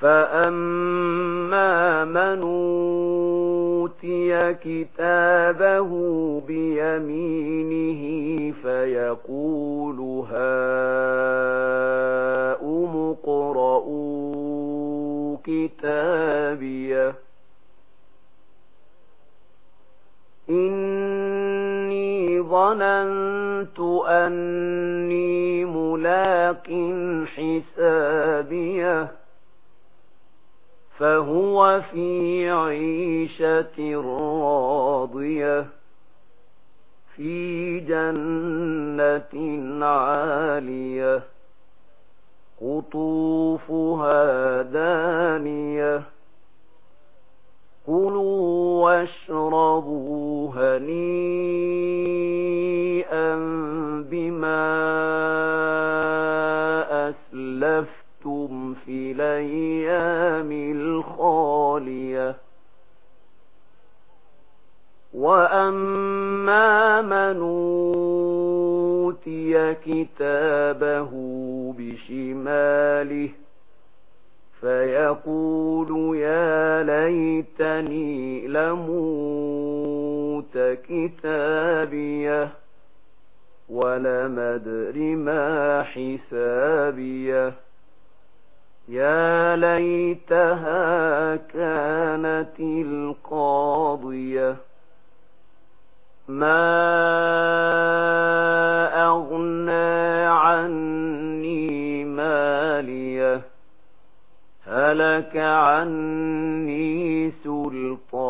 فأما من أوتي كتابه بيمينه فيقول هاؤم اقْرَؤُوا كتابيه إني ظننت أني ملاق حسابيه فهو في عيشة راضية في جنة عالية قطوفها دانية كلوا واشربوا هنيئا في الأيام الخالية. وأما من أوتي كتابه بشماله فيقول يا ليتني لموت كتابيه ولم أدر ما حسابيه يا ليتها كانت القاضية ما أغنى عني مالية هلك عني سلطان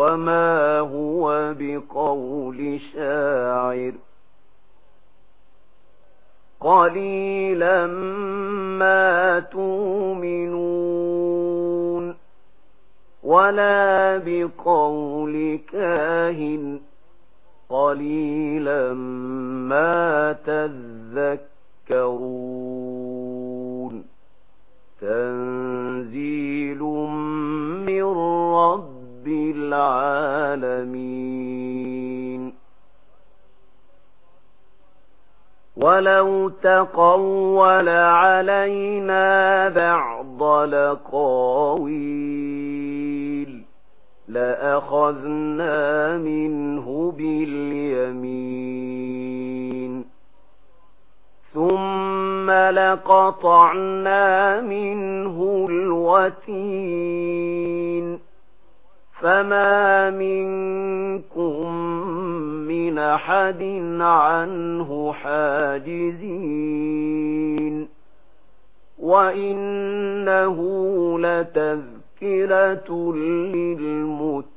وما هو بقول شاعر قليلا ما تؤمنون ولا بقول كاهن قليلا ما تذكرون تنزيل ما العالمين ولو تقول علينا بعض لقاويل لأخذنا منه باليمين. ثم لقطعنا منه الوتين. فما منكم من أحد عنه حاجزين وإنه لتذكرة للمتقين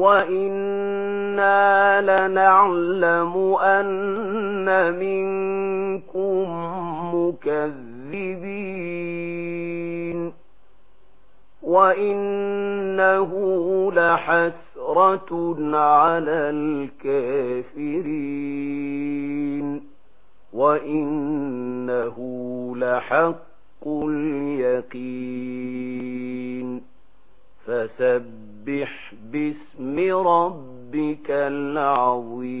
وَإِنَّا لَنَعْلَمُ أَنَّ مِنكُم مُّكَذِّبِينَ وَإِنَّهُ لَحَسْرَةٌ عَلَى الْكَافِرِينَ وَإِنَّهُ لَحَقُّ الْيَقِينِ فَسَبِّحْ بِاسْمِ رَبِّكَ الْعَظِيمِ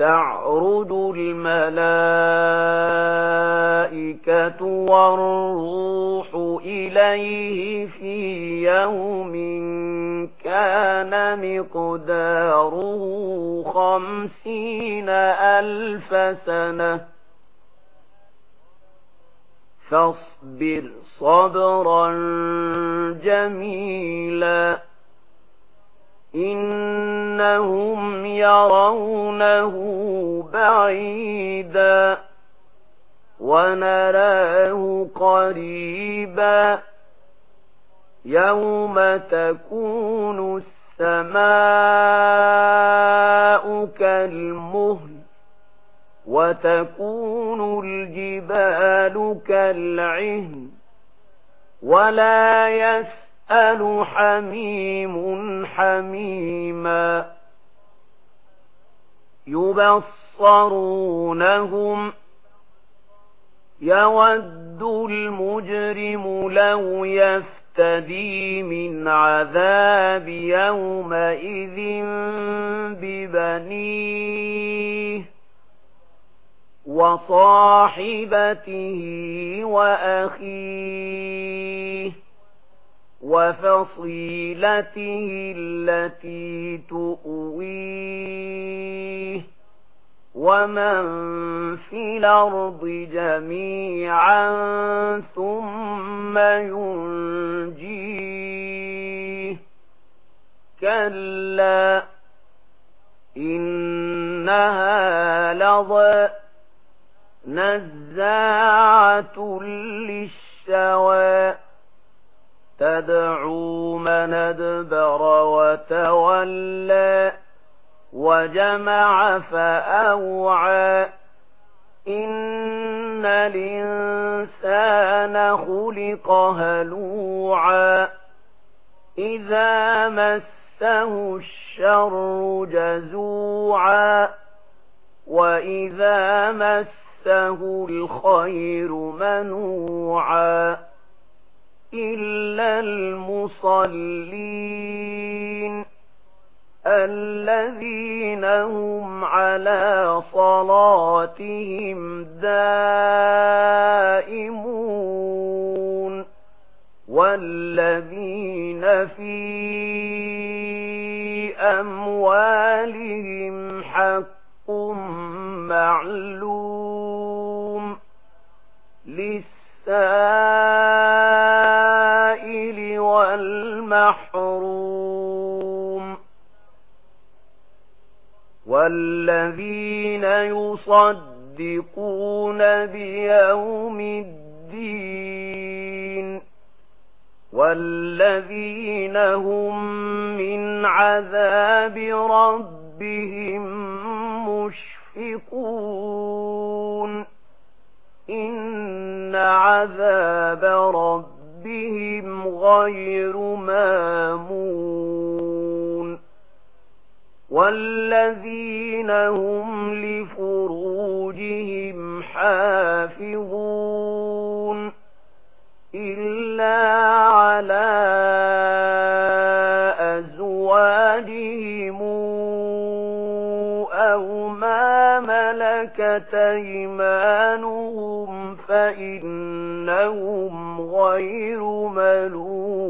تَعْرُجُ الْمَلَائِكَةُ وَالرُّوحُ إِلَيْهِ فِي يَوْمٍ كَانَ مِقْدَارُهُ خَمْسِينَ أَلْفَ سَنَةٍ. فَاصْبِرْ صَبْرًا جَمِيلًا. إنهم يرونه بعيدا ونراه قريبا يوم تكون السماء كالمهل وتكون الجبال كالعهن ولا يستطيع يسأل حميم حميما يبصرونهم يود المجرم لو يفتدي من عذاب يومئذ ببنيه وصاحبته وأخيه وفصيلته التي تؤويه ومن في الأرض جميعا ثم ينجيه كلا إنها لضى نزاعة للشواء تدعو من ادبر وتولى وجمع فأوعى. إن الإنسان خلق هلوعا. إذا مسه الشر جزوعا. وإذا مسه الخير منوعا. إلا عَلَى الْمُصَلِّينَ الَّذِينَ هُمْ عَلَى صَلَاتِهِمْ دَائِمُونَ وَالَّذِينَ فِي أَمْوَالِهِمْ حَقٌّ مَعْلُومٌ لِلسَّائِلِ والذين يصدقون بيوم الدين والذين هم من عذاب ربهم مشفقون إن عذاب ربهم غير مامون والذين هم لفروجهم حافظون إلا على أزواجهم أو ما ملكت أيمانهم فإنهم غير ملوم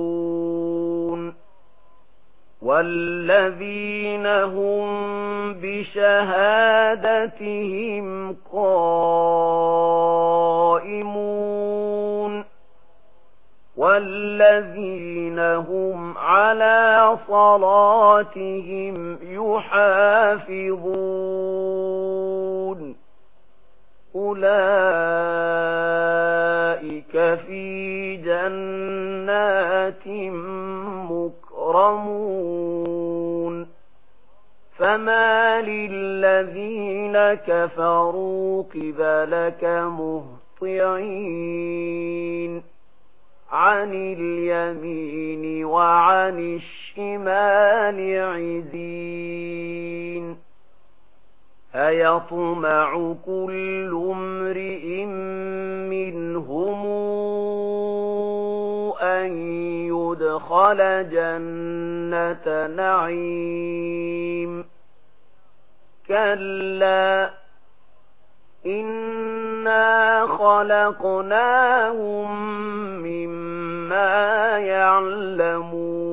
والذين هم بشهادتهم قائمون والذين هم على صلاتهم يحافظون أولئك في جنات مقيمون مكرمون فما للذين كفروا قبلك مهطعين. عن اليمين وعن الشمال عزين. أيطمع كل امرئ منهم أن أدخل جنة نعيم. كلا إنا خلقناهم مما يعلمون.